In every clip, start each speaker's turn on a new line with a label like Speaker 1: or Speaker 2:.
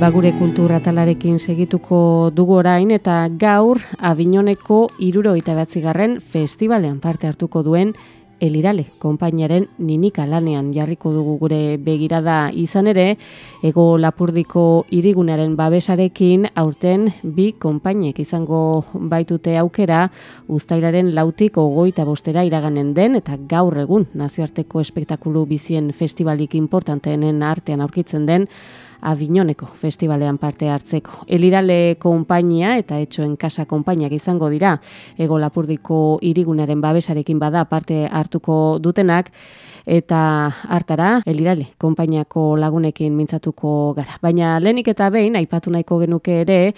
Speaker 1: Ba gure kultura talarekin segituko dugu orain eta gaur Avignoneko irurogeita garren festivalean parte hartuko duen Elirale, konpainaren ninika lanean jarriko dugu gure begirada. Izan ere, ego lapurdiko irigunearen babesarekin aurten bi konpainek izango baitute aukera. Ustailaren lautik ogoita bostera iraganen den eta gaur egun nazioarteko espektakulu bizien festivalik importanteenen artean aurkitzen den Avignoneko festivalean parte hartzeko. Elirale konpainia eta etxoen kasa konpainiak izango dira, ego lapurdiko irigunaren babesarekin bada parte hartuko dutenak, eta hartara Elirale konpainiako lagunekin mintzatuko gara. Baina lehenik eta behin, aipatu nahiko genuke ere,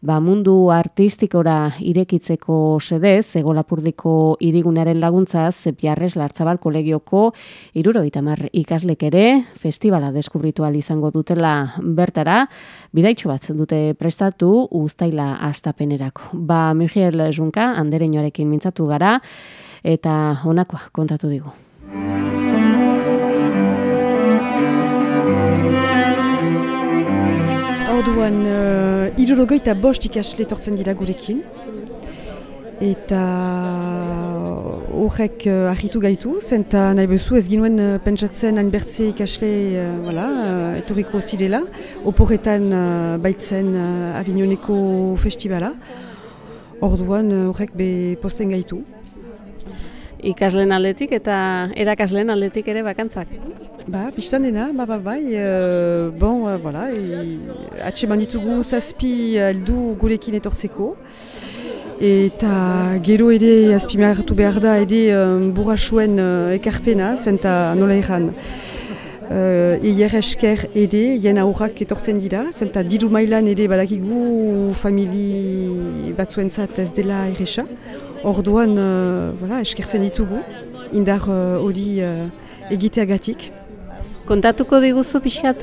Speaker 1: ba mundu artistikora irekitzeko sedez, ego lapurdiko irigunaren laguntzaz, biarrez lartzabal kolegioko iruro itamar ikaslek ere, festivala deskubritual izango dutela bertara, bidaitxo bat dute prestatu ustaila astapenerako. Ba, Miguel Junka, andereñoarekin mintzatu gara, eta honakoa kontatu digu.
Speaker 2: Orduan, uh, irurogeita bost ikasle tortzen dira gurekin. Eta horrek uh, ahitu gaitu, zenta nahi bezu ez ginuen uh, pentsatzen hainbertze ikasle uh, voilà, uh, etorriko zirela, oporretan uh, baitzen uh, Avignoneko festivala. Orduan horrek uh, be posten gaitu
Speaker 1: ikasleen aldetik eta erakasleen aldetik ere bakantzak.
Speaker 2: Ba, biztan dena, ba, ba, bai, uh, bon, uh, voilà, atseman ditugu zazpi aldu gurekin etorzeko, eta gero ere azpimarratu behar da ere um, burrasuen uh, ekarpena, zenta nola erran. Uh, Eier esker ere, jen aurrak etortzen dira, zenta diru mailan ere balakigu famili batzuentzat ez dela erresa. Orduan, uh, voilà, eskertzen ditugu, indar hori uh, uh, egiteagatik.
Speaker 1: Kontatuko diguzu pixkat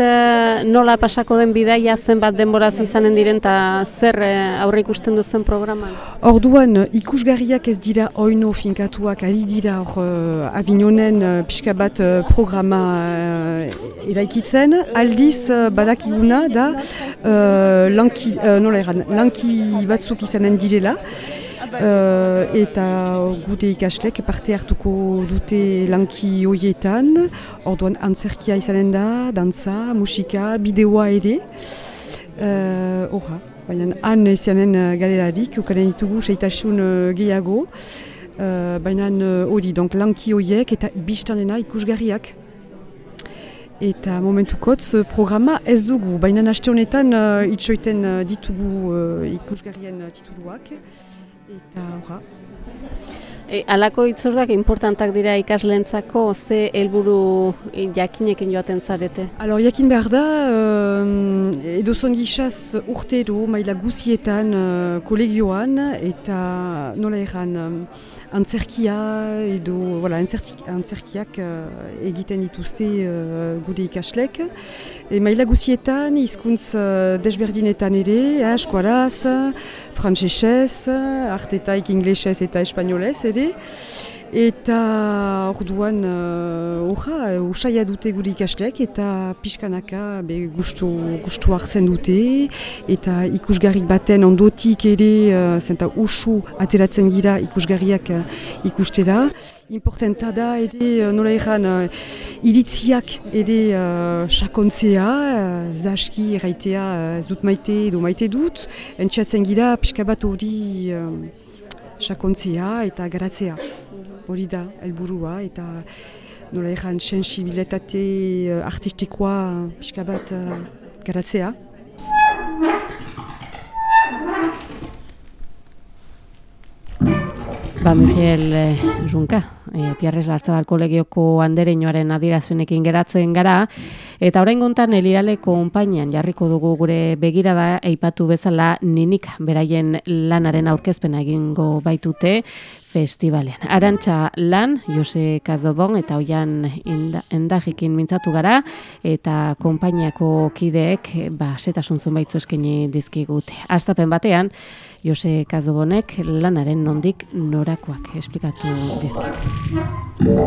Speaker 1: nola pasako den bidaia zenbat denboraz izanen diren eta zer aurre ikusten duzen programan?
Speaker 2: Orduan ikusgarriak ez dira oino finkatuak ari dira hor uh, Avignonen uh, pixka bat uh, programa uh, eraikitzen. Aldiz uh, badakiguna da uh, lanki, uh, nola eran, lanki batzuk izanen direla. Uh, eta gute ikaslek parte hartuko dute lanki hoietan, orduan antzerkia izanen da, dantza, musika, bideoa ere. Uh, baina han izanen uh, galerarik, ukaren ditugu seitasun uh, gehiago. Uh, baina hori, uh, lanki hoiek eta biztanena ikusgarriak. Eta momentukotz programa ez dugu, baina aste honetan uh, itxoiten uh, ditugu uh, ikusgarrien tituluak. Eta horra.
Speaker 1: E, alako itzordak importantak dira ikaslentzako, ze helburu jakinekin joaten zarete?
Speaker 2: Alors, jakin behar da, uh, edo zongisaz urtero maila guzietan uh, kolegioan eta nola erran antzerkia edo voilà, antzerkiak uh, egiten dituzte uh, gude ikaslek. E, maila guzietan, izkuntz uh, desberdinetan ere, eh, eskuaraz, frantzesez, artetaik inglesez eta espainolez ere. Eta orduan horra, uh, usaia dute gure ikasleak eta pixkanaka be, gustu, gustu hartzen dute. Eta ikusgarrik baten ondotik ere uh, zenta usu ateratzen gira ikusgarriak uh, ikustera. Importanta da ere nola egan uh, iritziak ere uh, sakontzea, uh, zaski erraitea uh, zut maite edo maite dut, entxatzen gira pixka bat hori uh, sakontzea eta garatzea hori da, helburua eta nola egan sensibiletate uh, artistikoa pixka bat uh, garatzea.
Speaker 1: Ba, Miguel eh, Junka, eh, Pierres Lartzabal kolegioko andereinoaren adirazpenekin geratzen gara, eta orain gontan elirale konpainian jarriko dugu gure begirada eipatu bezala ninik beraien lanaren aurkezpena egingo baitute, festivalean. Arantxa lan, Jose Kazobon eta oian endajikin mintzatu gara, eta konpainiako kideek, ba, setasun zonbaitzu eskeni dizkigute. Astapen batean, Jose Kazobonek lanaren nondik norakoak esplikatu dizkigu.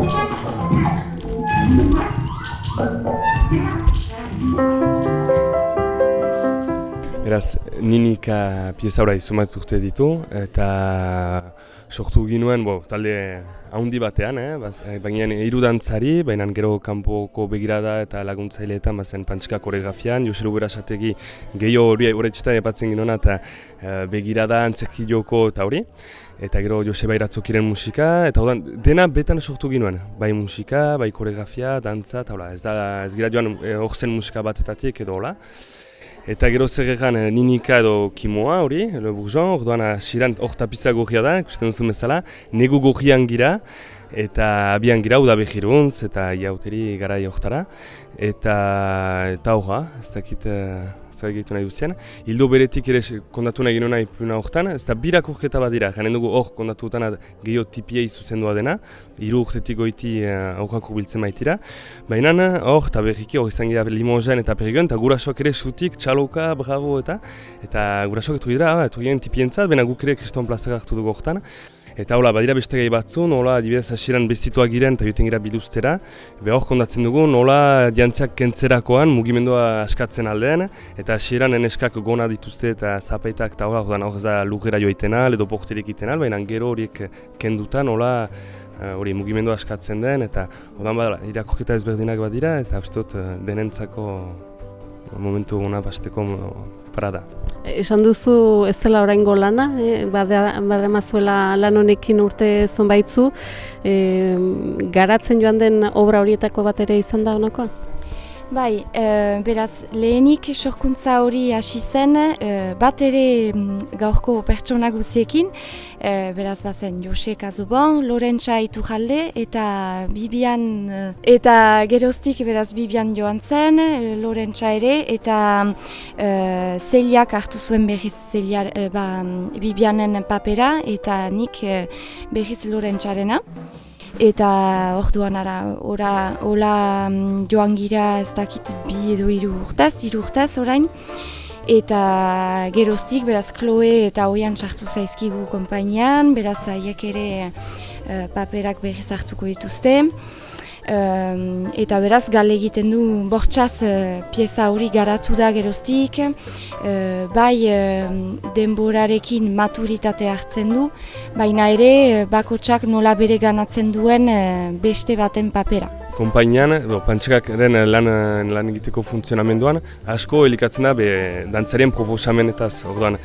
Speaker 3: Beraz, ninika pieza horai urte ditu, eta sortu ginuen, bo, talde haundi batean, eh? Baz, eh, baina irudantzari, baina gero kanpoko begirada eta laguntzaileetan bazen pantxika koreografian, Joseru Berasategi gehiago hori horretxetan epatzen ginona eta eh, begirada antzekiloko eta hori. Eta gero Joseba Iratzokiren musika, eta odan, dena betan sortu ginuen. Bai musika, bai koreografia, dantza, eta hola, ez da, ez gira joan e, musika batetatik edo hola. Eta gero zer egan eh, ninika edo kimoa hori, Le Bourgeon, orduan asiran hor tapizia gorria da, ikusten duzu bezala, negu gorrian gira, eta abian gira, uda behiruntz, eta iauteri gara joktara. Eta, eta horra, ez dakit, uh, zer egitu nahi duzien. Hildo beretik ere kondatu nahi genuen nahi puna horretan, ez da birak urketa bat dira, jaren dugu hor kondatu dutana gehiago tipia izuzendua dena, hiru urtetik goiti uh, aurkako biltzen baitira. Baina hor, eta berriki hor izan gira limozen eta perigoen, eta gurasoak ere zutik, txaloka, bravo eta eta gurasoak etu dira, etu gien tipientzat, baina guk ere kriston plazak hartu dugu horretan. Eta hola, badira beste gai batzu, nola adibidez hasieran bezituak giren eta juten gira biluztera. Be hor kondatzen dugu, nola diantziak kentzerakoan mugimendua askatzen aldean. Eta hasieran eneskak gona dituzte eta zapaitak eta hola, hor da lugera joitena, edo porterik itena, baina gero horiek kenduta nola eh, hori mugimendua askatzen den. Eta odan badala, irakoketa ezberdinak badira eta dut eh, denentzako momentu guna basteko parada.
Speaker 1: Esan duzu ez dela oraingo lana, eh, badera mazuela lan honekin urte zonbaitzu, eh, garatzen joan den obra horietako bat ere izan da honakoa?
Speaker 4: Bai, e, beraz, lehenik sorkuntza hori hasi zen, e, bat ere mm, gaurko pertsona guziekin, e, beraz bazen Jose Kazubon, Lorentza Itujalde eta Bibian, eta geroztik beraz Bibian joan zen, Lorentza ere, eta e, Zeliak hartu zuen berriz Zeliar, e, ba, Bibianen papera, eta nik e, berriz Lorentzarena. Eta orduan ara, ora, ola mm, joan gira ez dakit bi edo hiru urtaz, hiru urtaz orain. Eta geroztik, beraz, Chloe eta Oian sartu zaizkigu konpainian, beraz, haiek ere uh, paperak berriz hartuko dituzte eta beraz gal egiten du bortxaz uh, pieza hori garatu da geroztik, uh, bai denborarekin maturitate hartzen du, baina ere uh, bakotsak nola bere ganatzen duen beste baten papera.
Speaker 3: Kompainian, pantxekaren lan, lan egiteko funtzionamenduan, asko elikatzen da be, dantzarien proposamenetaz, orduan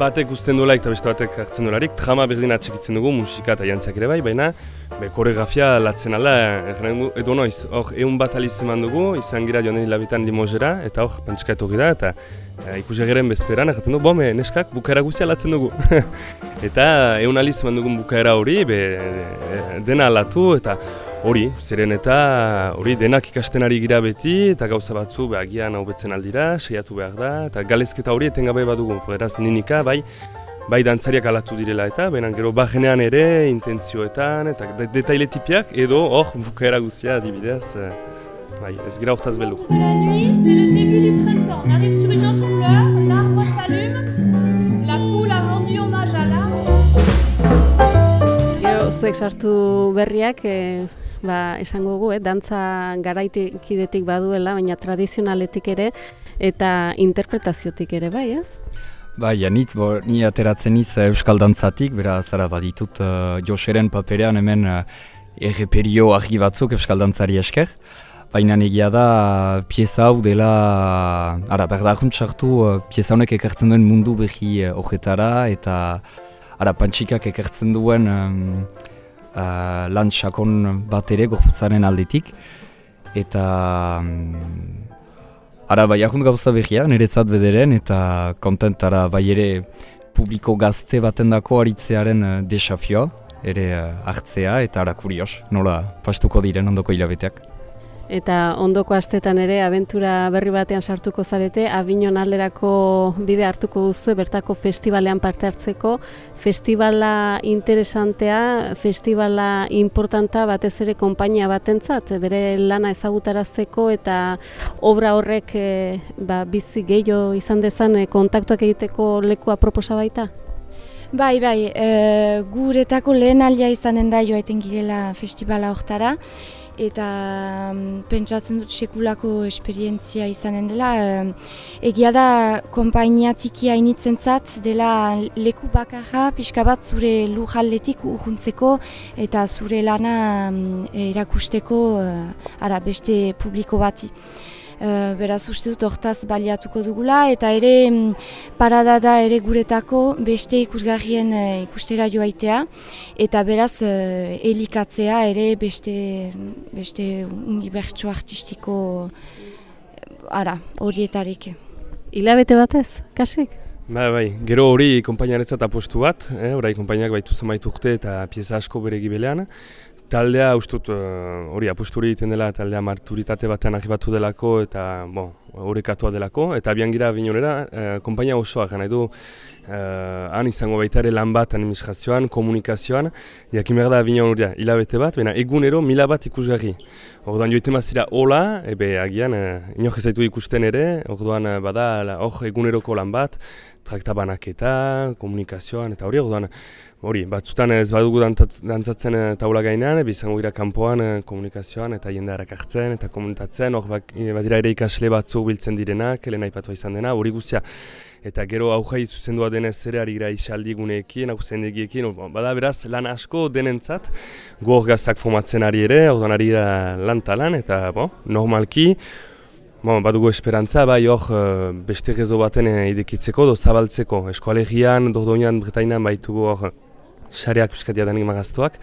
Speaker 3: batek usten duelaik eta beste batek hartzen duelarik, drama berdin atxekitzen dugu, musika eta jantzak ere bai, baina be, koreografia latzen ala, edo noiz, hor, egun bat aliz eman dugu, izan gira joan hilabetan limozera, eta hor, pantxika etorri da, eta e, ikusageren bezperan, erraten du, bome, neskak bukaera guzia latzen dugu. eta egun aliz eman dugun bukaera hori, be, dena alatu, eta Hori, zeren eta hori denak ikasten ari gira beti eta gauza batzu behagian hau betzen aldira, seiatu behar da, eta galezketa hori etengabe badugu, beraz ninika bai, bai dantzariak alatu direla eta, benan gero bajenean ere, intentzioetan, eta detaile tipiak, edo hor bukaera guzia adibidez, eh, bai, ez gira hortaz beldu.
Speaker 5: La nuit, c'est le début du printemps, on arrive sur une autre fleur, l'arbre s'allume, la poule a rendu hommage à l'arbre.
Speaker 6: ikasleek sartu berriak, e, ba, esango gu, eh, dantza garaitikidetik baduela, baina tradizionaletik ere, eta interpretaziotik ere, bai, ez?
Speaker 7: Bai, janitz, bo, ni ateratzen iz Euskal Dantzatik, bera zara baditut uh, Joseren paperean hemen uh, erreperio argi batzuk Euskal Dantzari esker. Baina egia da pieza hau dela, ara, berda sartu uh, pieza honek ekartzen duen mundu behi horretara eta ara, pantxikak ekartzen duen um, uh, lan sakon bat ere gorputzaren aldetik. Eta um, Ara, bai, ahont gauza behia, niretzat bederen, eta kontentara bai ere publiko gazte baten dako aritzearen uh, desafioa, ere uh, hartzea, eta ara kurios, nola pastuko diren ondoko hilabeteak
Speaker 6: eta ondoko astetan ere abentura berri batean sartuko zarete, Abinon alderako bide hartuko duzu bertako festivalean parte hartzeko, festivala interesantea, festivala importanta batez ere konpainia batentzat, bere lana ezagutarazteko eta obra horrek e, ba, bizi gehiago izan dezan e, kontaktuak egiteko lekua proposa baita?
Speaker 4: Bai, bai, e, guretako lehen alia izanen da joaiten girela festivala hortara, eta um, pentsatzen dut sekulako esperientzia izanen dela. egia da, konpainia tiki hainitzen zat, dela leku bakarra, pixka bat zure lujalletik urhuntzeko eta zure lana um, erakusteko uh, ara, beste publiko bati. Uh, beraz uste dut hortaz baliatuko dugula eta ere mm, parada da ere guretako beste ikusgarrien uh, ikustera joaitea eta beraz uh, elikatzea ere beste, beste unibertsu artistiko ara horietarik.
Speaker 6: Hilabete batez, kasik?
Speaker 3: Ba, bai, gero hori konpainaretzat apostu bat, eh, orai konpainiak baitu zamaitu urte eta pieza asko bere gibelean. Taldea ustut uh, hori uh, aposturi egiten dela taldea marturitate batean agibatu delako eta bon, horrekatua delako. Eta abian gira binonera uh, kompainia osoa gana edu uh, han izango baita ere lan bat administrazioan, komunikazioan jakin behar da binon hori hilabete bat, baina egunero mila bat ikusgarri Orduan joite mazira hola, ebe agian uh, inok ezaitu ikusten ere, orduan uh, bada hor eguneroko lan bat traktabanaketa, komunikazioan eta hori orduan Hori, batzutan ez badugu dantzatzen eh, taula gainean, bizango gira kanpoan eh, komunikazioan eta jende harrakartzen eta komunitatzen, hor bat dira ere ikasle batzu biltzen direnak, lehen aipatua izan dena, hori guzia. Eta gero aujai zuzendua denez ere ari gira isaldi guneekin, egiekin, bada beraz lan asko denentzat, gor gaztak formatzen ari ere, orduan ari da lan talan, eta bo, normalki, Bon, badugu esperantza, bai hor uh, beste rezo baten idekitzeko, do zabaltzeko. Eskoalegian, dordoinan, Bretainan, baitugu hor sareak piskat jadanik magaztuak,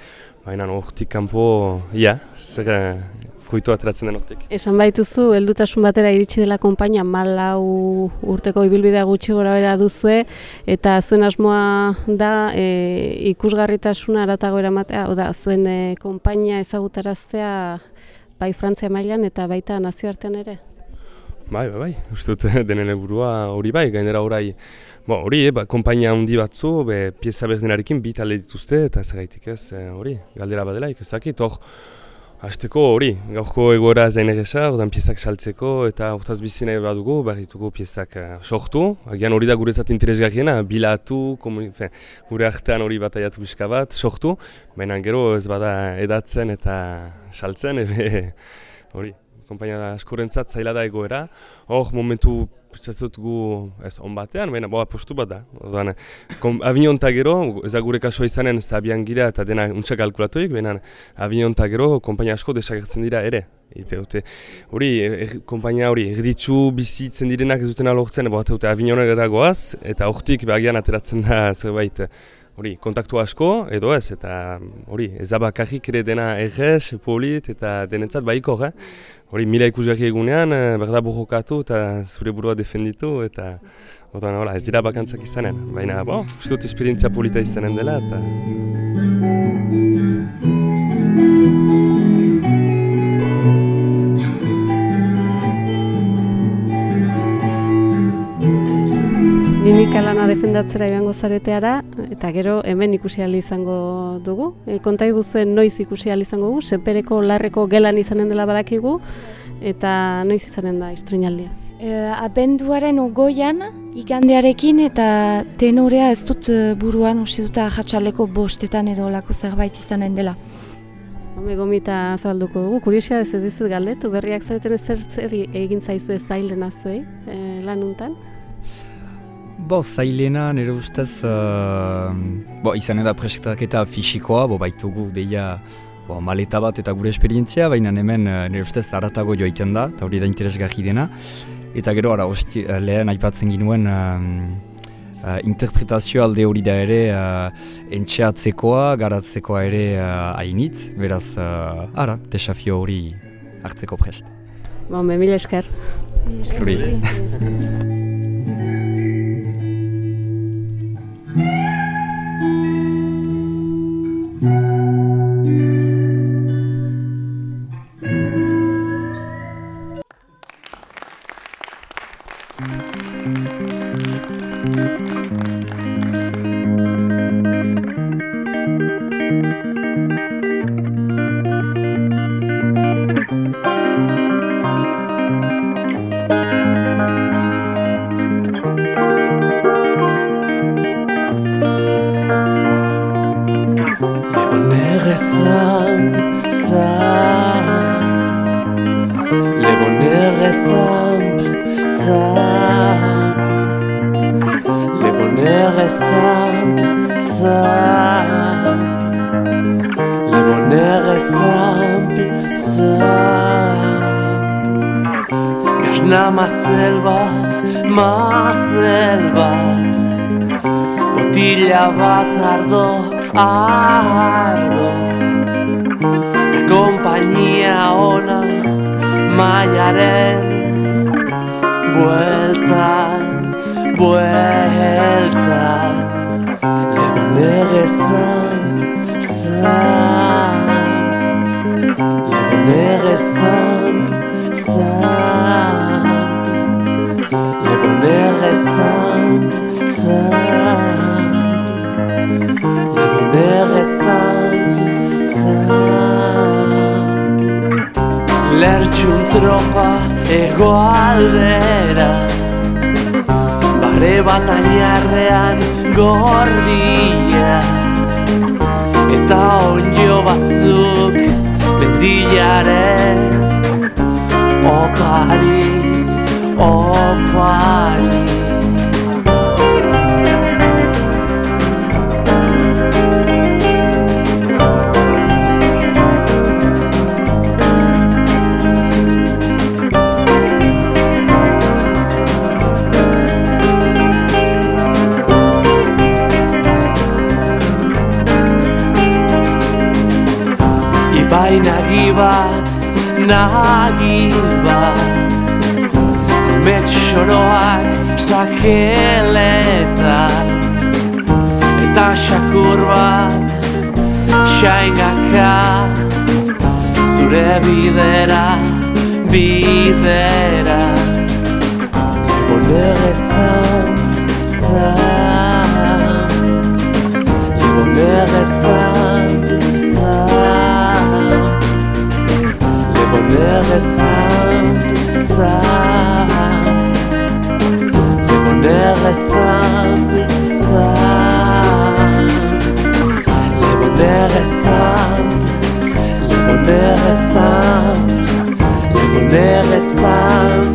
Speaker 3: baina hortik kanpo, ja, zer uh, fruitu ateratzen den hortik.
Speaker 6: Esan baituzu, heldutasun batera iritsi dela konpainia, malau urteko ibilbidea gutxi gora bera duzue, eta zuen asmoa da e, ikusgarritasuna aratago eramatea, oda, zuen e, konpainia ezagutaraztea bai Frantzia mailan eta baita nazioartean ere?
Speaker 3: Bai, bai, bai, uste dut denen burua hori bai, gainera orai, Bo, hori, eh, ba, kompainia handi batzu, be, pieza berdenarekin bi talde dituzte, eta ez gaitik ez, eh, hori, galdera badela, ikusakit, hor, hasteko hori, gaurko egoera zain egesa, ordan piezak saltzeko, eta hortaz bizina badugu, behar ditugu piezak uh, sortu, agian hori da guretzat interesgarriena, bilatu, fe, gure artean hori bat aiatu bizka bat, sortu, baina gero ez bada edatzen eta saltzen, ebe, hori, kompainia askorentzat zaila da egoera, hor momentu pentsatzen gu ez on batean, baina boa postu bat da. Orduan, avion ta gero, ez da gure kasua izanen, ez da abian gira eta dena untsa kalkulatuik, baina avion ta gero, kompainia asko desagertzen dira ere. Ite, ute, hori, er, kompainia hori, erditzu bizitzen direnak ez duten alortzen, boa, eta avionera goaz, eta hortik behagian ateratzen da zerbait hori, kontaktu asko, edo ez, eta hori, ez abakarrik ere dena errez, polit, eta denetzat baiko, eh? hori, mila ikusgarri egunean, eh, berda burrokatu eta zure burua defenditu, eta otan, hola, ez dira bakantzak izanen, baina, bo, uste dut esperientzia polita izanen dela, eta...
Speaker 6: Mimika lana defendatzera joango zareteara, eta gero hemen ikusi izango dugu. E, konta iguzuen noiz ikusi izango dugu, sepereko larreko gelan izanen dela badakigu, eta noiz izanen da istrenaldia.
Speaker 4: Uh, abenduaren ogoian, igandearekin eta tenorea ez dut uh, buruan usi dut ahatsaleko bostetan edo lako zerbait izanen dela.
Speaker 1: Home gomita azalduko dugu, kuriosia ez ez dizut galdetu, berriak zareten zer zer egin zaizu ez zailena zuei e, lanuntan?
Speaker 7: Bo, zailena nire ustez, uh, bo, izan eda prestaketa fisikoa, bo, baitugu deia bo, maleta bat eta gure esperientzia, baina hemen uh, nire ustez aratago joaiten da, eta hori da interesgarri dena. Eta gero, ara, osti, uh, lehen aipatzen ginuen, uh, interpretazio alde hori da ere uh, entxeatzekoa, garatzekoa ere uh, hainitz, beraz, uh, ara, desafio hori hartzeko prest.
Speaker 1: Bon, be, mil esker.
Speaker 7: Zuri.
Speaker 8: Música Namaselvat, maselvat, botila bat ardo, ardo. Ta konpainia ona maiaren bueltan, bueltan. Lehen egezan, zan, lehen egezan, zan. Nere zan, zan Bere zan, zan Lertxun tropa ego aldera Bare bat ainarrean gordia. Eta onjo batzuk mendilaren Opari, opari bat, nagi bat Amets xoroak sakeletan. Eta xakur bat, xaingaka. Zure bidera, bidera. Libonere zan, zan Libonere zan, bonheur simple, simple. Le bonheur est simple, simple. Le bonheur est simple, le bonheur est simple. Le bonheur est simple.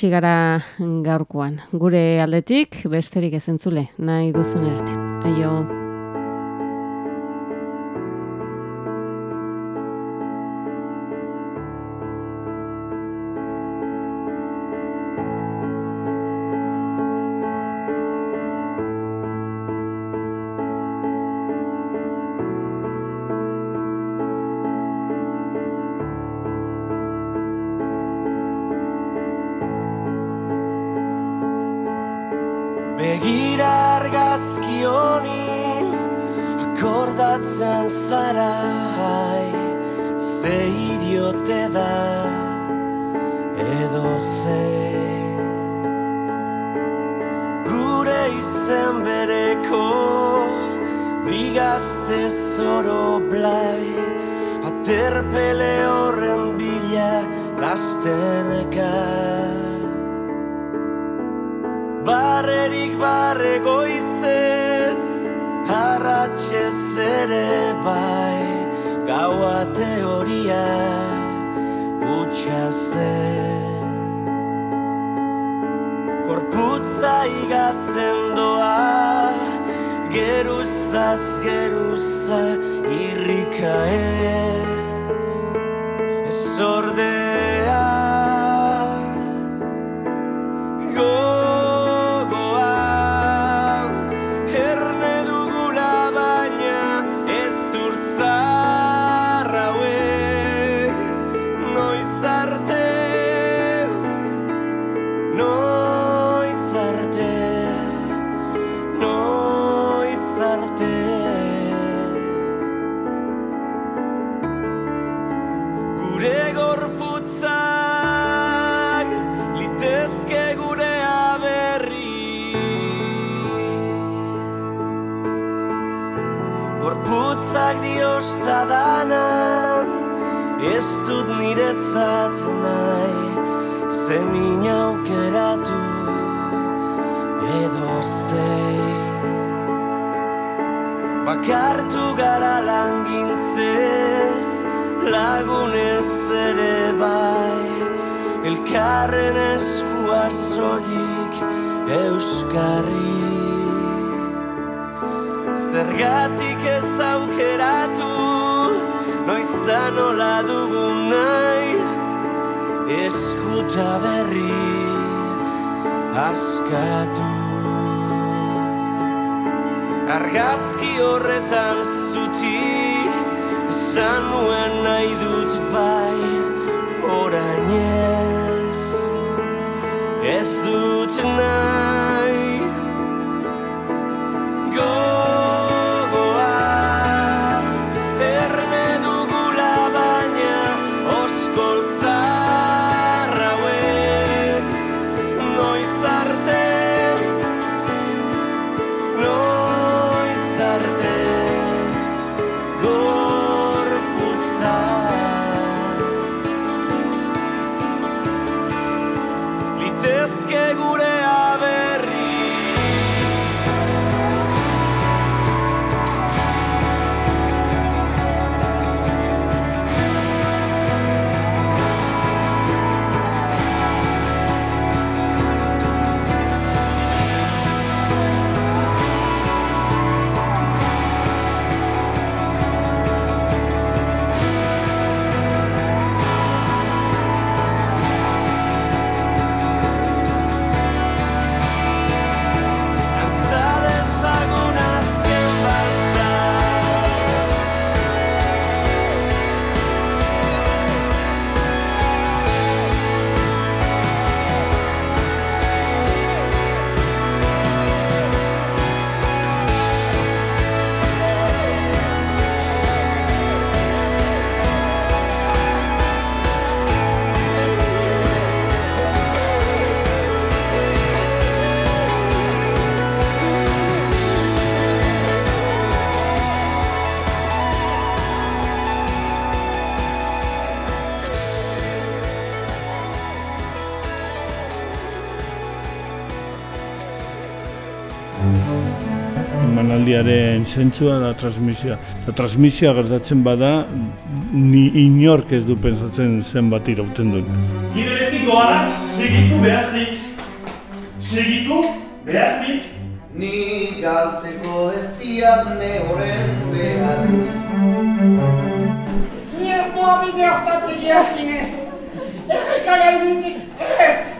Speaker 1: Iritsi gara gaurkoan. Gure aldetik besterik ezentzule, nahi duzun erte. Aio.
Speaker 8: Akordatzen zara hai, ze idiote da edo zein. Gure izen bereko bigazte zoro blai aterpele horren bila lasterka barrerik barre goizez harratxez ere bai gaua teoria utxa zen. Korputza igatzen doa Geruzaz geruza irrika ez. Ez ordea niretzat nahi Zemin aukeratu edo zein. Bakartu gara langintzez Lagunez ere bai Elkarren eskua soilik euskarri. Zergatik ez aukeratu Noiz da nola dugun nahi Eskuta berri askatu. Argazki horretan zutik Esan nuen nahi dut bai Orain ez. Ez dut nahi
Speaker 9: emanaldiaren zentzua da transmisioa. Eta transmisioa gertatzen bada, ni inork ez du pensatzen zenbat irauten duen.
Speaker 10: Giberetik doanak segitu behaznik. Segitu behaznik.
Speaker 11: Ni galtzeko ez diat ne horren behar
Speaker 12: Ni ez doa bide hortatik jasine. Erreka gainetik ez.